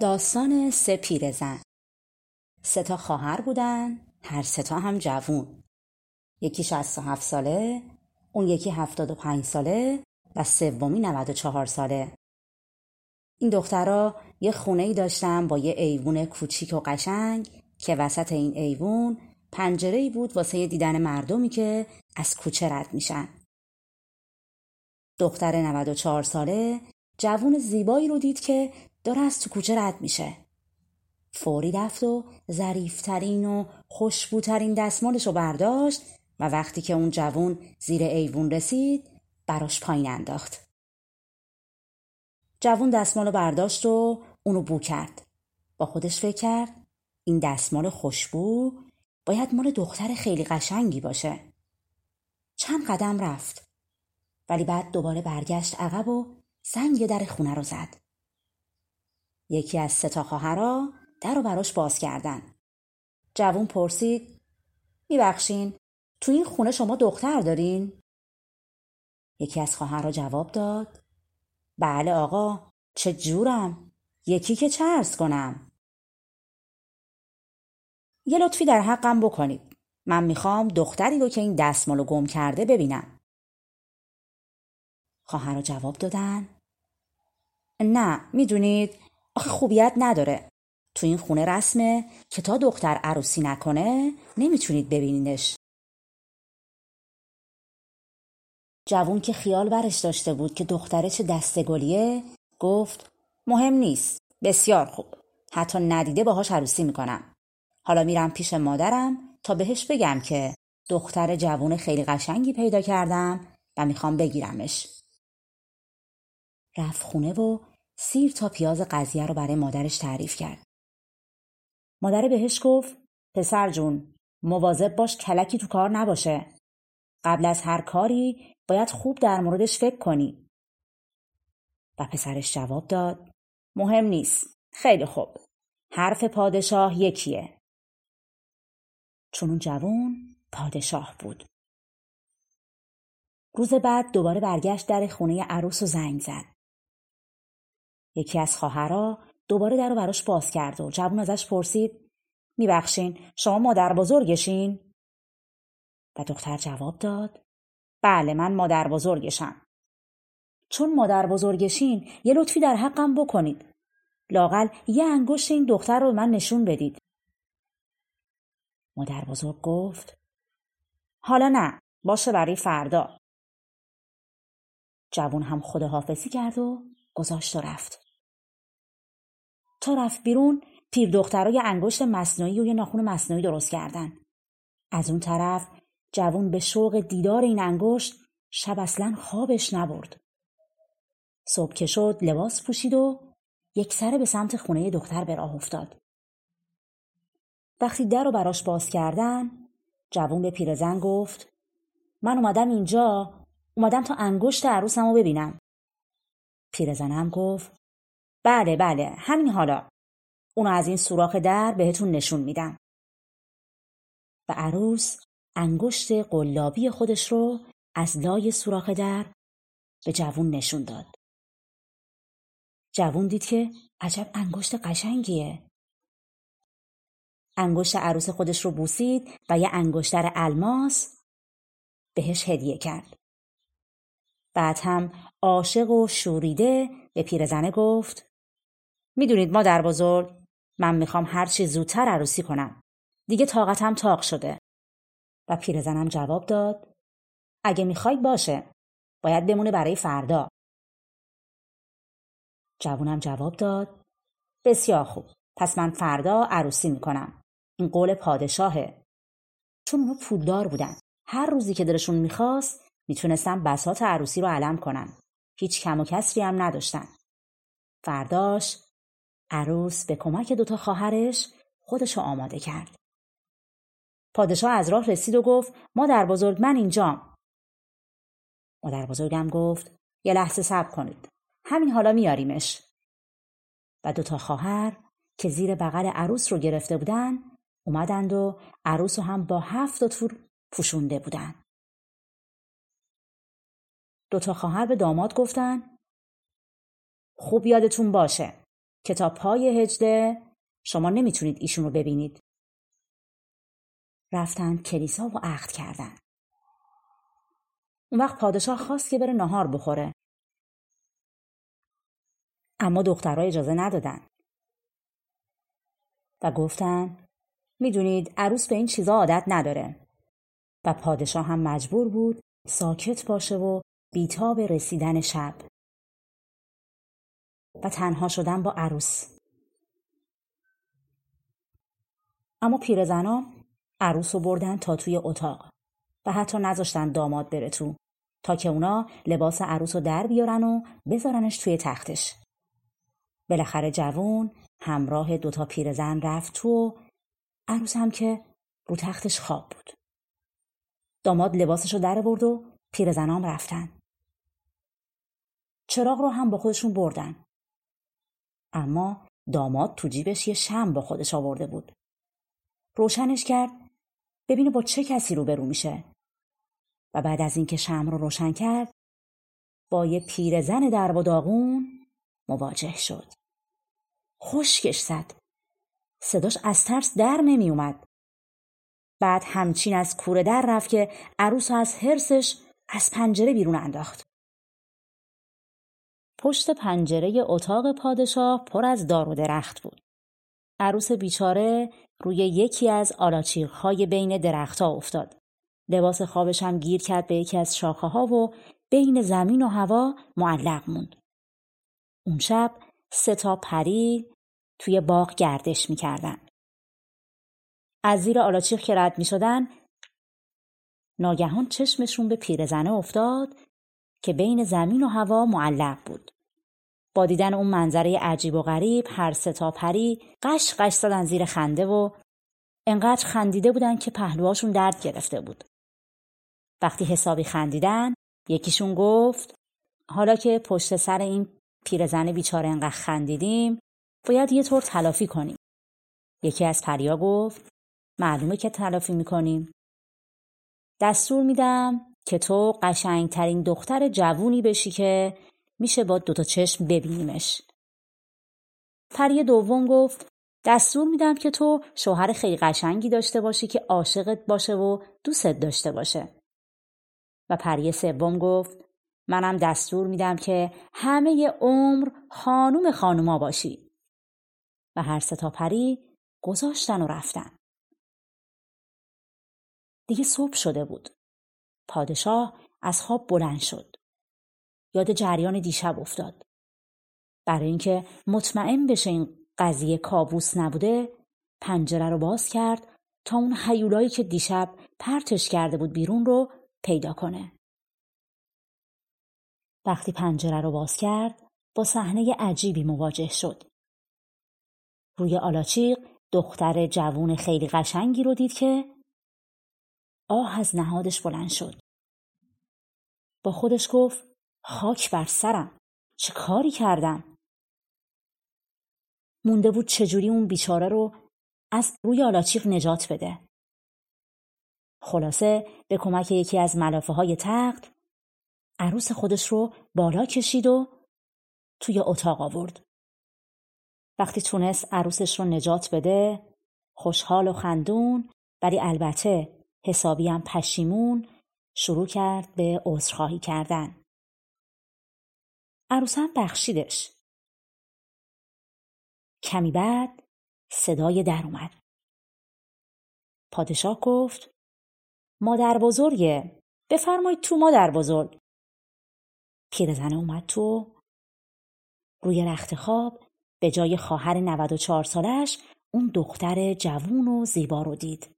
داستان سه پیرزن سه تا خواهر بودن هر سه تا هم جوون. یکی 67 ساله اون یکی 75 ساله و سومی 94 ساله. این دخترها یه خونه ای داشتن با یه ایوون کوچیک و قشنگ که وسط این ایوون پنجره ای بود واسه دیدن مردمی که از کوچه رد میشن. دختر 94 ساله جوون زیبایی رو دید که داره از تو کوچه رد میشه. فوری رفت و ظریفترین و خوشبوترین دستمالش رو برداشت و وقتی که اون جوون زیر ایوون رسید براش پایین انداخت. جوون دستمال رو برداشت و اونو بو کرد. با خودش فکر کرد این دستمال خوشبو باید مال دختر خیلی قشنگی باشه. چند قدم رفت. ولی بعد دوباره برگشت عقب و زنگ در خونه رو زد. یکی از سه تا خواهرا در رو براش باز کردن. جوون پرسید میبخشین تو این خونه شما دختر دارین؟ یکی از خواهرها جواب داد بله آقا چه جورم یکی که ارز کنم؟ یه لطفی در حقم بکنید من می‌خوام دختری رو که این دستمالو گم کرده ببینم. خواهرها جواب دادن نه می‌دونید آخه خوبیت نداره. تو این خونه رسمه که تا دختر عروسی نکنه نمی‌تونید ببینینش. جوون که خیال برش داشته بود که دختره چه دستگلیه گفت مهم نیست بسیار خوب. حتی ندیده باهاش عروسی می‌کنم. حالا میرم پیش مادرم تا بهش بگم که دختر جوون خیلی قشنگی پیدا کردم و می‌خوام بگیرمش. رفت خونه و سیر تا پیاز قضیه رو برای مادرش تعریف کرد. مادر بهش گفت پسر جون مواظب باش کلکی تو کار نباشه. قبل از هر کاری باید خوب در موردش فکر کنی. و پسرش جواب داد مهم نیست. خیلی خوب. حرف پادشاه یکیه. چون اون جوون پادشاه بود. روز بعد دوباره برگشت در خونه عروس و زنگ زد. یکی از خواهرها دوباره در رو براش باز کرد و جوون ازش پرسید میبخشین شما مادر بزرگشین؟ و دختر جواب داد بله من مادر بزرگشم. چون مادر بزرگشین یه لطفی در حقم بکنید. لاقل یه انگشت این دختر رو من نشون بدید. مادر بزرگ گفت حالا نه باشه برای فردا. جوون هم خداحافظی کرد و گذاشت و رفت. تا رفت بیرون پیر دخترها یه انگشت مصنوعی و یه ناخون مصنوعی درست کردن. از اون طرف جوون به شوق دیدار این انگشت شب اصلا خوابش نبرد. صبح که شد لباس پوشید و یک سره به سمت خونه دختر به راه افتاد. وقتی در رو براش باز کردن جوون به پیرزن گفت من اومدم اینجا اومدم تا انگشت عروسم رو ببینم. پیرزنم گفت بله بله همین حالا. اونو از این سوراخ در بهتون نشون میدم. و عروس انگشت قلابی خودش رو از لای سوراخ در به جوون نشون داد. جوون دید که عجب انگشت قشنگیه. انگشت عروس خودش رو بوسید و یه انگشتر الماس بهش هدیه کرد. بعد هم عاشق و شوریده به پیرزنه گفت می‌دونید مادر بزرگ من می‌خوام هر چی زودتر عروسی کنم. دیگه طاقتم تاق شده. و پیرزنم جواب داد اگه می‌خواید باشه. باید بمونه برای فردا. جوونم جواب داد بسیار خوب. پس من فردا عروسی می‌کنم. این قول پادشاهه. چون اونا پولدار بودن. هر روزی که دلشون می‌خواست می‌تونستن بسات عروسی رو علم کنن. هیچ کم و کسری هم نداشتن. فرداش عروس به کمک دوتا خواهرش خودشو آماده کرد. پادشاه از راه رسید و گفت مادر بزرگ من اینجام. مادر بزرگم گفت یه لحظه صبر کنید. همین حالا میاریمش. و دوتا خواهر که زیر بغل عروس رو گرفته بودن اومدند و عروس رو هم با هفت تور پوشونده بودن. دوتا خواهر به داماد گفتن خوب یادتون باشه که تا پای هجده شما نمی‌تونید ایشون رو ببینید. رفتن کلیسا و عقد کردن. اون وقت پادشاه خواست که بره نهار بخوره. اما دخترها اجازه ندادن. و گفتن می‌دونید عروس به این چیزا عادت نداره. و پادشاه هم مجبور بود ساکت باشه و بیتاب رسیدن شب. و تنها شدن با عروس. اما پیرزنا عروس رو بردن تا توی اتاق و حتی نذاشتن داماد بره تو تا که اونا لباس عروس رو در بیارن و بذارنش توی تختش. بالاخره جوون همراه دوتا پیرزن رفت تو عروس هم که رو تختش خواب بود. داماد لباسش رو در برد و پیرزنام رفتن. چراغ رو هم با خودشون بردن. اما داماد تو جیبش یه شم با خودش آورده بود. روشنش کرد ببینه با چه کسی روبرو میشه. و بعد از اینکه شم رو روشن کرد با یه پیرزن در و داغون مواجه شد. خشکش زد. صداش از ترس در نمی اومد. بعد همچین از کوره در رفت که عروس از حرسش از پنجره بیرون انداخت. پشت پنجره اتاق پادشاه پر از دار و درخت بود. عروس بیچاره روی یکی از آلاچیقهای بین درختها افتاد. لباس خوابش هم گیر کرد به یکی از شاخه ها و بین زمین و هوا معلق موند. اون شب سه تا پری توی باغ گردش می‌کردن. از زیر آلاچیق که رد می شدن ناگهان چشمشون به پیرزنه افتاد که بین زمین و هوا معلق بود. با دیدن اون منظره عجیب و غریب هر ستا پری قش قش زدن زیر خنده و انقدر خندیده بودن که پهلوهاشون درد گرفته بود. وقتی حسابی خندیدن یکیشون گفت حالا که پشت سر این پیرزن بیچاره انقدر خندیدیم باید یه طور تلافی کنیم. یکی از پریا گفت معلومه که تلافی می‌کنیم. دستور میدم که تو قشنگترین دختر جوونی بشی که میشه با دوتا چشم ببینیمش. پری دوم گفت دستور میدم که تو شوهر خیلی قشنگی داشته باشی که عاشقت باشه و دوستت داشته باشه. و پری سوم گفت منم دستور میدم که همه عمر خانوم خانوما باشی. و هر ستا پری گذاشتن و رفتن. دیگه صبح شده بود. پادشاه از خواب بلند شد. یاد جریان دیشب افتاد. برای اینکه مطمئن بشه این قضیه کابوس نبوده پنجره رو باز کرد تا اون حیولایی که دیشب پرتش کرده بود بیرون رو پیدا کنه. وقتی پنجره رو باز کرد با صحنه عجیبی مواجه شد. روی آلاچیق دختر جوون خیلی قشنگی رو دید که آه از نهادش بلند شد. با خودش گفت خاک بر سرم. چه کاری کردم؟ مونده بود چجوری اون بیچاره رو از روی آلاچیق نجات بده. خلاصه به کمک یکی از ملافه های تخت عروس خودش رو بالا کشید و توی اتاق آورد. وقتی تونست عروسش رو نجات بده خوشحال و خندون ولی البته حسابی هم پشیمون شروع کرد به عذرخواهی کردن. عروسم بخشیدش. کمی بعد صدای در اومد. پادشاه گفت مادر بزرگه بفرمایید تو مادر بزرگ. پیرزنه اومد تو روی رخت خواب به جای خواهر 94 سالش اون دختر جوون و زیبا رو دید.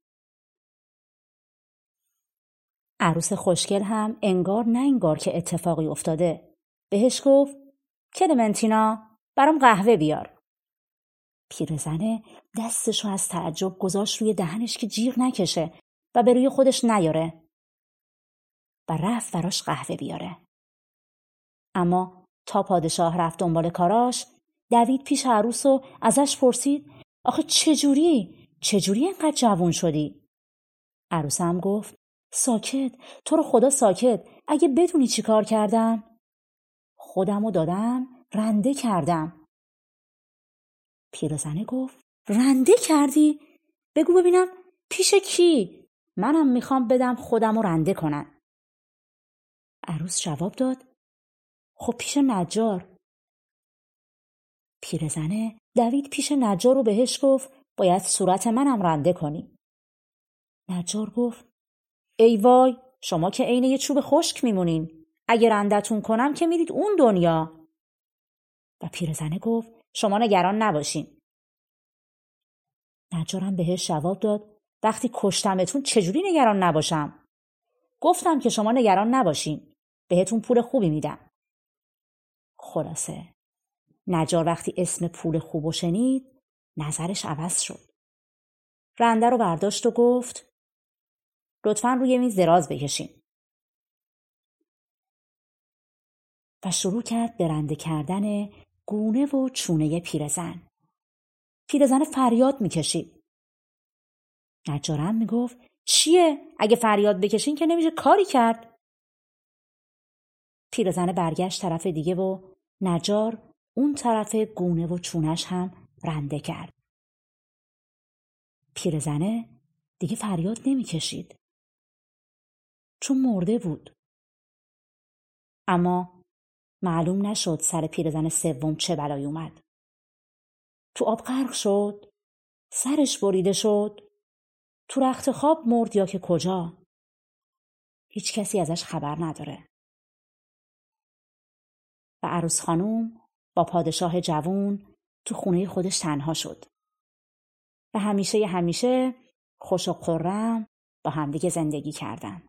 عروس خوشگل هم انگار نه انگار که اتفاقی افتاده بهش گفت کلمنتینا برام قهوه بیار. پیرزنه دستشو از تعجب گذاشت روی دهنش که جیغ نکشه و به روی خودش نیاره و رفت براش قهوه بیاره. اما تا پادشاه رفت دنبال کاراش دوید پیش عروس و ازش پرسید آخه چجوری؟ چجوری اینقدر جوون شدی؟ عروس هم گفت ساکت تو رو خدا ساکت اگه بدونی چی کار کردم خودمو دادم رنده کردم پیرزنه گفت رنده کردی؟ بگو ببینم پیش کی؟ منم می‌خوام بدم خودم رنده کنن. عروس جواب داد خب پیش نجار. پیرزنه دوید پیش نجار رو بهش گفت باید صورت منم رنده کنی. نجار گفت ای وای شما که عین یه چوب خشک میمونین. اگه رندتون کنم که میرید اون دنیا. و پیرزنه گفت شما نگران نباشین. نجارم بهش جواب داد وقتی کشتمتون چجوری نگران نباشم؟ گفتم که شما نگران نباشین. بهتون پول خوبی میدم. خلاصه نجار وقتی اسم پول خوب شنید نظرش عوض شد. رنده رو برداشت و گفت لطفا روی میز دراز بکشین. و شروع کرد به رنده کردن گونه و چونه پیرزن. پیرزن فریاد می‌کشید. نجارم می‌گفت چیه؟ اگه فریاد بکشین که نمیشه کاری کرد. پیرزن برگشت طرف دیگه و نجار اون طرف گونه و چونش هم رنده کرد. پیرزنه دیگه فریاد نمی‌کشید. چون مرده بود. اما معلوم نشد سر پیرزن سوم چه بلایی اومد. تو آب غرق شد؟ سرش بریده شد؟ تو رخت خواب مرد یا که کجا؟ هیچ کسی ازش خبر نداره. و عروس خانوم با پادشاه جوون تو خونه خودش تنها شد. و همیشه همیشه خوش و قرم با همدیگه زندگی کردن.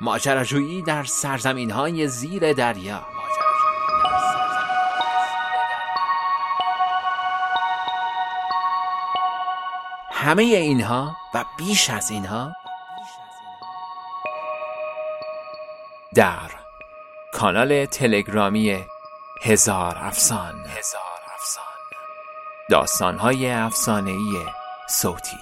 ماجراجویی در سرزمین های زیر دریا. همه اینها و بیش از اینها در کانال تلگرامی هزار افسان هزار افسان. داستانهای افسانه‌ای صوتی.